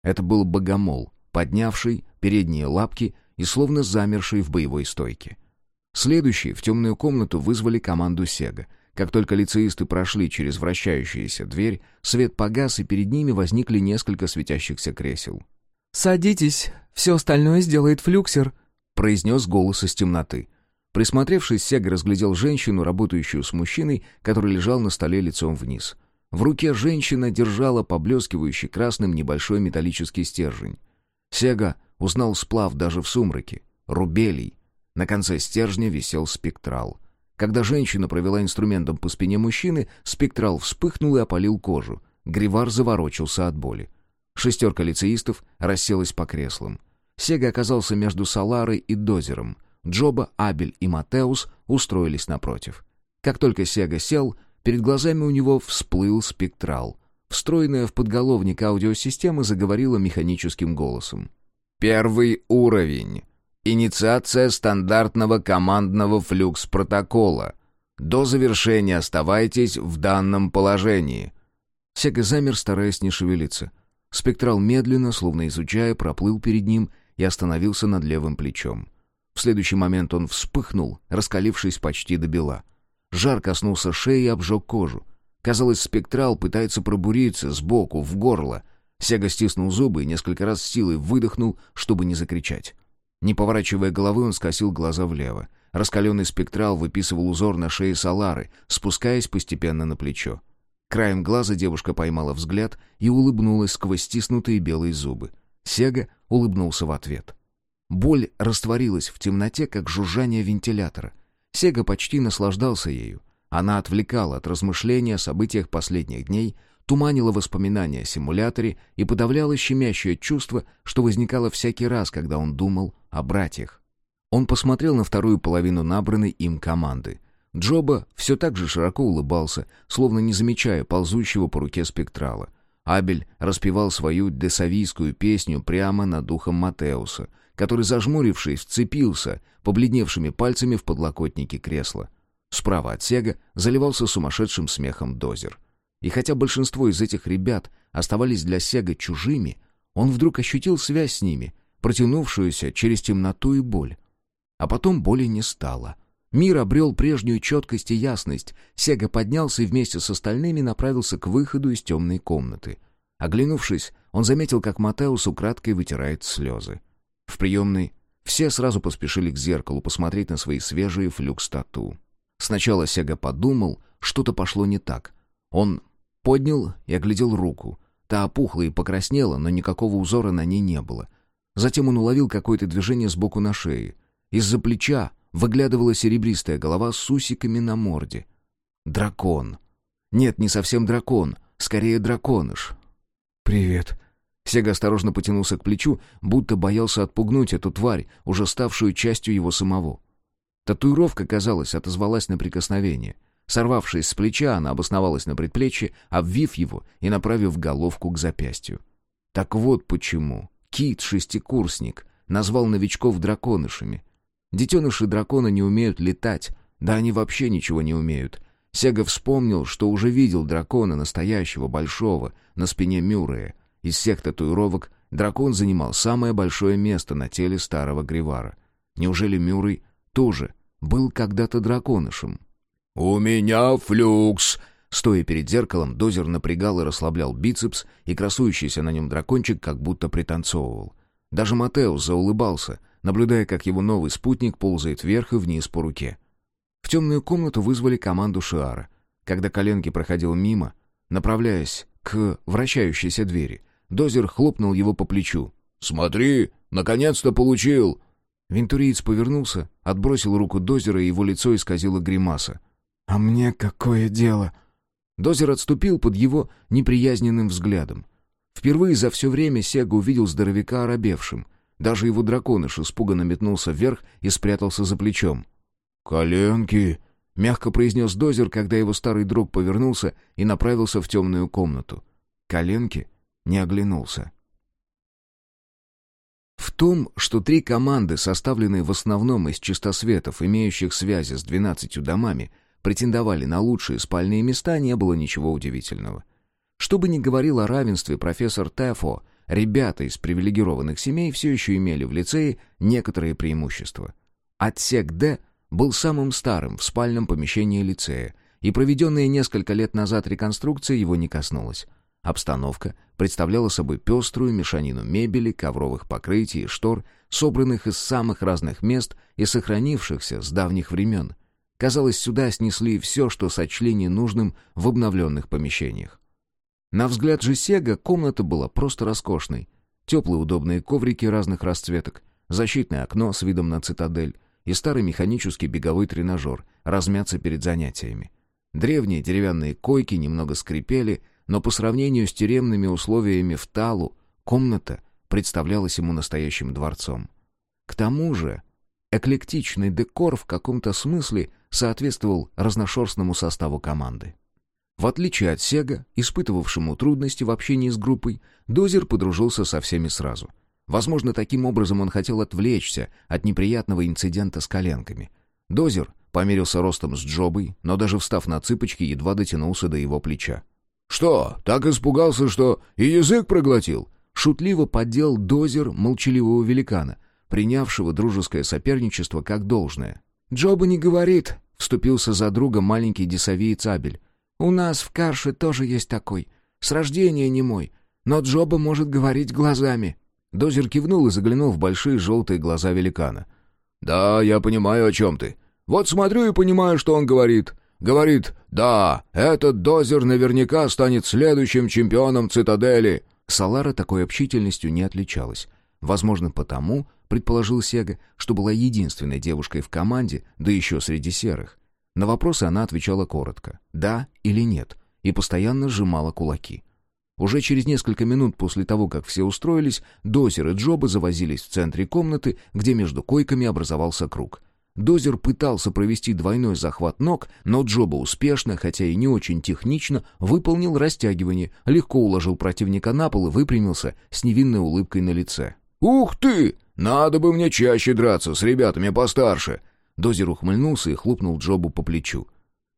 Это был богомол, поднявший передние лапки и словно замерший в боевой стойке. Следующие в темную комнату вызвали команду Сега — как только лицеисты прошли через вращающуюся дверь, свет погас, и перед ними возникли несколько светящихся кресел. «Садитесь, все остальное сделает флюксер», — произнес голос из темноты. Присмотревшись, Сега разглядел женщину, работающую с мужчиной, который лежал на столе лицом вниз. В руке женщина держала поблескивающий красным небольшой металлический стержень. Сега узнал сплав даже в сумраке. Рубелий. На конце стержня висел спектрал. Когда женщина провела инструментом по спине мужчины, спектрал вспыхнул и опалил кожу. Гривар заворочился от боли. Шестерка лицеистов расселась по креслам. Сега оказался между Саларой и Дозером. Джоба, Абель и Матеус устроились напротив. Как только Сега сел, перед глазами у него всплыл спектрал. Встроенная в подголовник аудиосистемы заговорила механическим голосом. «Первый уровень. Инициация стандартного командного флюкс-протокола. До завершения оставайтесь в данном положении». Сега замер, стараясь не шевелиться. Спектрал медленно, словно изучая, проплыл перед ним и остановился над левым плечом. В следующий момент он вспыхнул, раскалившись почти до бела. Жар коснулся шеи и обжег кожу. Казалось, спектрал пытается пробуриться сбоку, в горло. Сега стиснул зубы и несколько раз силой выдохнул, чтобы не закричать. Не поворачивая головы, он скосил глаза влево. Раскаленный спектрал выписывал узор на шее Салары, спускаясь постепенно на плечо. Краем глаза девушка поймала взгляд и улыбнулась сквозь стиснутые белые зубы. Сега улыбнулся в ответ. Боль растворилась в темноте, как жужжание вентилятора. Сега почти наслаждался ею. Она отвлекала от размышления о событиях последних дней, туманило воспоминания о симуляторе и подавляло щемящее чувство, что возникало всякий раз, когда он думал о братьях. Он посмотрел на вторую половину набранной им команды. Джоба все так же широко улыбался, словно не замечая ползущего по руке спектрала. Абель распевал свою десавийскую песню прямо над духом Матеуса, который, зажмурившись, вцепился побледневшими пальцами в подлокотники кресла. Справа от Сега заливался сумасшедшим смехом дозер. И хотя большинство из этих ребят оставались для Сега чужими, он вдруг ощутил связь с ними, протянувшуюся через темноту и боль. А потом боли не стало. Мир обрел прежнюю четкость и ясность. Сега поднялся и вместе с остальными направился к выходу из темной комнаты. Оглянувшись, он заметил, как Матеус украдкой вытирает слезы. В приемной все сразу поспешили к зеркалу посмотреть на свои свежие флюкс-тату. Сначала Сега подумал, что-то пошло не так. Он поднял и оглядел руку. Та опухла и покраснела, но никакого узора на ней не было. Затем он уловил какое-то движение сбоку на шее. Из-за плеча выглядывала серебристая голова с усиками на морде. Дракон. Нет, не совсем дракон, скорее драконыш. «Привет». Сега осторожно потянулся к плечу, будто боялся отпугнуть эту тварь, уже ставшую частью его самого. Татуировка, казалось, отозвалась на прикосновение. Сорвавшись с плеча, она обосновалась на предплечье, обвив его и направив головку к запястью. Так вот почему Кит-шестикурсник назвал новичков драконышами. Детеныши дракона не умеют летать, да они вообще ничего не умеют. Сега вспомнил, что уже видел дракона настоящего, большого, на спине Мюррея. Из всех татуировок дракон занимал самое большое место на теле старого Гривара. Неужели Мюррей тоже был когда-то драконышем? «У меня флюкс!» Стоя перед зеркалом, дозер напрягал и расслаблял бицепс, и красующийся на нем дракончик как будто пританцовывал. Даже Матеус заулыбался, наблюдая, как его новый спутник ползает вверх и вниз по руке. В темную комнату вызвали команду Шиара. Когда коленки проходил мимо, направляясь к вращающейся двери, дозер хлопнул его по плечу. «Смотри, наконец-то получил!» Вентуриец повернулся, отбросил руку дозера, и его лицо исказило гримаса. «А мне какое дело?» Дозер отступил под его неприязненным взглядом. Впервые за все время Сега увидел здоровяка оробевшим. Даже его драконыш испуганно метнулся вверх и спрятался за плечом. «Коленки!» — мягко произнес Дозер, когда его старый друг повернулся и направился в темную комнату. Коленки не оглянулся. В том, что три команды, составленные в основном из чистосветов, имеющих связи с двенадцатью домами, претендовали на лучшие спальные места, не было ничего удивительного. Что бы ни говорил о равенстве профессор Тефо, ребята из привилегированных семей все еще имели в лицее некоторые преимущества. Отсек «Д» был самым старым в спальном помещении лицея, и проведенная несколько лет назад реконструкция его не коснулась. Обстановка представляла собой пеструю мешанину мебели, ковровых покрытий и штор, собранных из самых разных мест и сохранившихся с давних времен. Казалось, сюда снесли все, что сочли ненужным в обновленных помещениях. На взгляд же Сега комната была просто роскошной. Теплые удобные коврики разных расцветок, защитное окно с видом на цитадель и старый механический беговой тренажер, размяться перед занятиями. Древние деревянные койки немного скрипели, но по сравнению с тюремными условиями в Талу, комната представлялась ему настоящим дворцом. К тому же эклектичный декор в каком-то смысле соответствовал разношерстному составу команды. В отличие от Сега, испытывавшему трудности в общении с группой, Дозер подружился со всеми сразу. Возможно, таким образом он хотел отвлечься от неприятного инцидента с коленками. Дозер померился ростом с Джобой, но даже встав на цыпочки, едва дотянулся до его плеча. «Что, так испугался, что и язык проглотил?» Шутливо поддел Дозер молчаливого великана, принявшего дружеское соперничество как должное. «Джоба не говорит», — вступился за друга маленький десавиец Абель. «У нас в Карше тоже есть такой. С рождения не мой, но Джоба может говорить глазами». Дозер кивнул и заглянул в большие желтые глаза великана. «Да, я понимаю, о чем ты. Вот смотрю и понимаю, что он говорит. Говорит, да, этот дозер наверняка станет следующим чемпионом цитадели. Салара такой общительностью не отличалась. Возможно, потому, предположил Сега, что была единственной девушкой в команде, да еще среди серых. На вопросы она отвечала коротко «да» или «нет» и постоянно сжимала кулаки. Уже через несколько минут после того, как все устроились, Дозер и Джоба завозились в центре комнаты, где между койками образовался круг — Дозер пытался провести двойной захват ног, но Джоба успешно, хотя и не очень технично, выполнил растягивание, легко уложил противника на пол и выпрямился с невинной улыбкой на лице. «Ух ты! Надо бы мне чаще драться с ребятами постарше!» Дозер ухмыльнулся и хлопнул Джобу по плечу.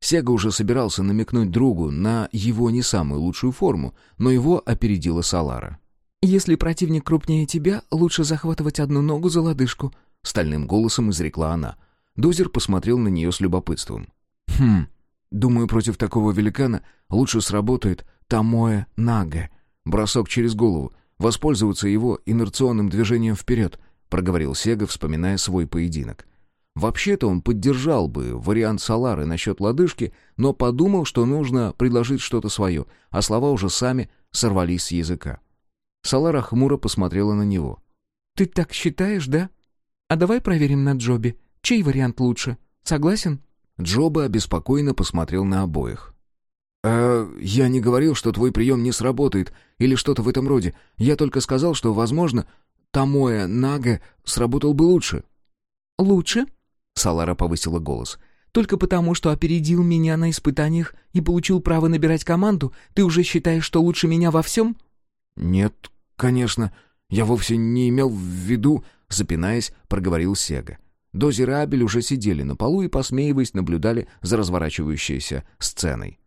Сега уже собирался намекнуть другу на его не самую лучшую форму, но его опередила Салара. «Если противник крупнее тебя, лучше захватывать одну ногу за лодыжку», — стальным голосом изрекла она. Дозер посмотрел на нее с любопытством. «Хм, думаю, против такого великана лучше сработает Тамоэ Нага. Бросок через голову. Воспользоваться его инерционным движением вперед, проговорил Сега, вспоминая свой поединок. Вообще-то он поддержал бы вариант Салары насчет лодыжки, но подумал, что нужно предложить что-то свое, а слова уже сами сорвались с языка. Салара хмуро посмотрела на него. «Ты так считаешь, да? А давай проверим на Джоби. Чей вариант лучше? Согласен?» Джоба обеспокоенно посмотрел на обоих. «Э, «Я не говорил, что твой прием не сработает, или что-то в этом роде. Я только сказал, что, возможно, Тамоэ Нага сработал бы лучше». «Лучше?» Салара повысила голос. «Только потому, что опередил меня на испытаниях и получил право набирать команду, ты уже считаешь, что лучше меня во всем?» «Нет, конечно. Я вовсе не имел в виду...» Запинаясь, проговорил Сега. Дозер и Абель уже сидели на полу и, посмеиваясь, наблюдали за разворачивающейся сценой.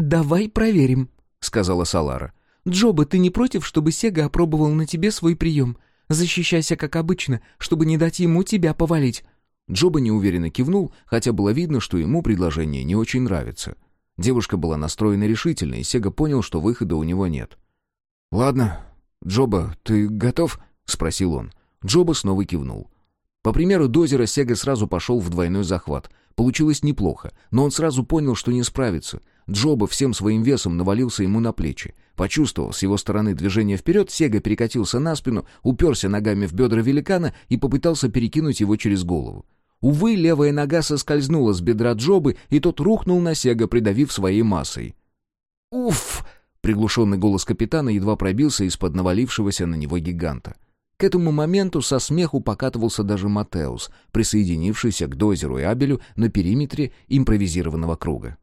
«Давай проверим», — сказала Салара. «Джоба, ты не против, чтобы Сега опробовал на тебе свой прием? Защищайся, как обычно, чтобы не дать ему тебя повалить. Джоба неуверенно кивнул, хотя было видно, что ему предложение не очень нравится. Девушка была настроена решительно, и Сега понял, что выхода у него нет. «Ладно, Джоба, ты готов?» — спросил он. Джоба снова кивнул. По примеру Дозера Сега сразу пошел в двойной захват. Получилось неплохо, но он сразу понял, что не справится. Джоба всем своим весом навалился ему на плечи. Почувствовал с его стороны движение вперед, Сега перекатился на спину, уперся ногами в бедра великана и попытался перекинуть его через голову. Увы, левая нога соскользнула с бедра Джобы, и тот рухнул на Сега, придавив своей массой. «Уф!» — приглушенный голос капитана едва пробился из-под навалившегося на него гиганта. К этому моменту со смеху покатывался даже Матеус, присоединившийся к Дозеру и Абелю на периметре импровизированного круга.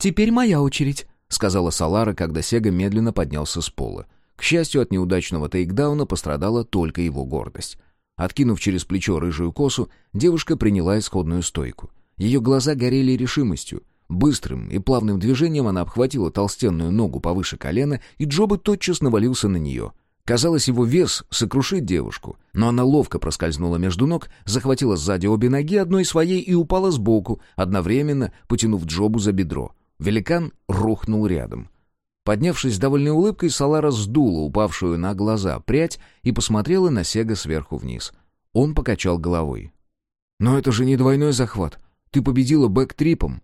«Теперь моя очередь», — сказала Салара, когда Сега медленно поднялся с пола. К счастью, от неудачного тейкдауна пострадала только его гордость. Откинув через плечо рыжую косу, девушка приняла исходную стойку. Ее глаза горели решимостью. Быстрым и плавным движением она обхватила толстенную ногу повыше колена, и Джоба тотчас навалился на нее. Казалось, его вес сокрушит девушку, но она ловко проскользнула между ног, захватила сзади обе ноги одной своей и упала сбоку, одновременно потянув Джобу за бедро. Великан рухнул рядом. Поднявшись с довольной улыбкой, Салара сдула упавшую на глаза прядь и посмотрела на Сега сверху вниз. Он покачал головой. «Но это же не двойной захват. Ты победила бэктрипом».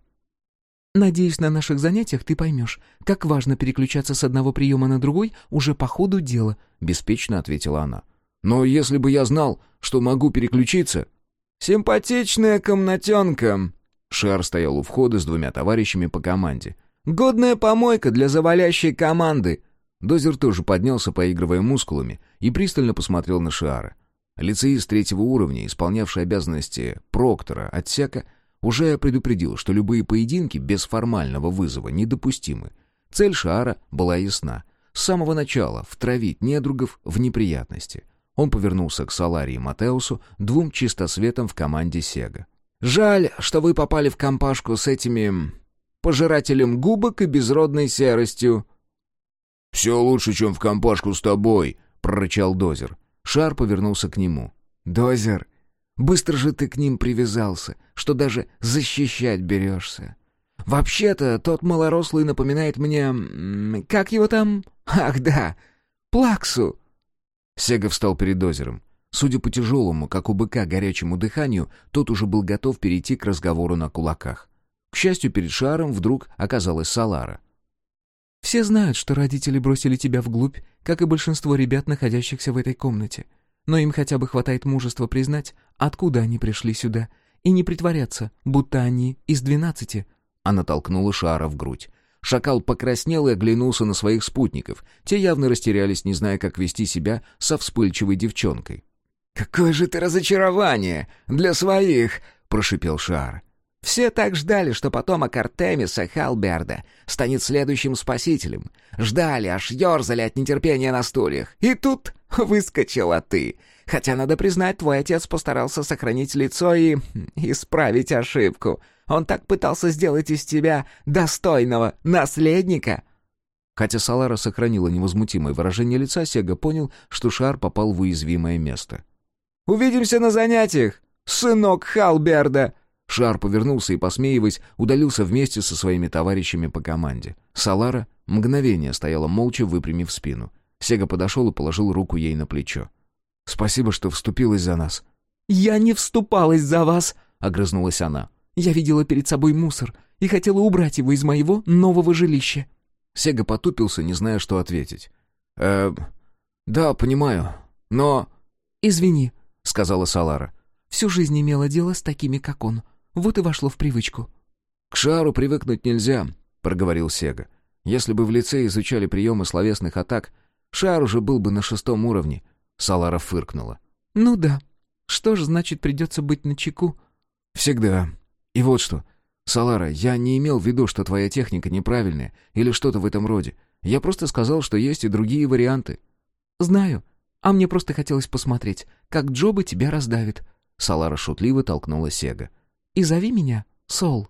«Надеюсь, на наших занятиях ты поймешь, как важно переключаться с одного приема на другой уже по ходу дела», — беспечно ответила она. «Но если бы я знал, что могу переключиться...» «Симпатичная комнатенка!» Шар стоял у входа с двумя товарищами по команде — Годная помойка для завалящей команды!» Дозер тоже поднялся, поигрывая мускулами, и пристально посмотрел на Шиара. Лицеист третьего уровня, исполнявший обязанности проктора отсека, уже предупредил, что любые поединки без формального вызова недопустимы. Цель Шиара была ясна. С самого начала втравить недругов в неприятности. Он повернулся к Саларе и Матеусу, двум чистосветам в команде Сега. «Жаль, что вы попали в компашку с этими пожирателем губок и безродной серостью». «Все лучше, чем в компашку с тобой», — прорычал Дозер. Шар повернулся к нему. «Дозер, быстро же ты к ним привязался, что даже защищать берешься. Вообще-то тот малорослый напоминает мне... Как его там? Ах, да, Плаксу!» Сега встал перед озером. Судя по тяжелому, как у быка, горячему дыханию, тот уже был готов перейти к разговору на кулаках. К счастью, перед шаром вдруг оказалась Салара. «Все знают, что родители бросили тебя вглубь, как и большинство ребят, находящихся в этой комнате. Но им хотя бы хватает мужества признать, откуда они пришли сюда, и не притворяться, будто они из двенадцати». Она толкнула шара в грудь. Шакал покраснел и оглянулся на своих спутников. Те явно растерялись, не зная, как вести себя со вспыльчивой девчонкой. «Какое же ты разочарование для своих!» — прошипел Шар. Все так ждали, что потомок Артемиса Халберда станет следующим спасителем. Ждали, аж ерзали от нетерпения на стульях. И тут выскочила ты. Хотя, надо признать, твой отец постарался сохранить лицо и... исправить ошибку. Он так пытался сделать из тебя достойного наследника. Хотя Салара сохранила невозмутимое выражение лица, Сега понял, что шар попал в уязвимое место. «Увидимся на занятиях, сынок Халберда!» Шар повернулся и, посмеиваясь, удалился вместе со своими товарищами по команде. Салара мгновение стояла молча, выпрямив спину. Сега подошел и положил руку ей на плечо. «Спасибо, что вступилась за нас». «Я не вступалась за вас!» — огрызнулась она. «Я видела перед собой мусор и хотела убрать его из моего нового жилища». Сега потупился, не зная, что ответить. «Э, да, понимаю, но...» «Извини», — сказала Салара. «Всю жизнь имела дело с такими, как он. Вот и вошло в привычку». «К шару привыкнуть нельзя», — проговорил Сега. «Если бы в лице изучали приемы словесных атак, шар уже был бы на шестом уровне». Салара фыркнула. «Ну да. Что ж, значит, придется быть начеку?» «Всегда. И вот что. Салара, я не имел в виду, что твоя техника неправильная или что-то в этом роде. Я просто сказал, что есть и другие варианты». «Знаю. А мне просто хотелось посмотреть, как Джоба тебя раздавит». Салара шутливо толкнула Сега. «И зови меня Сол».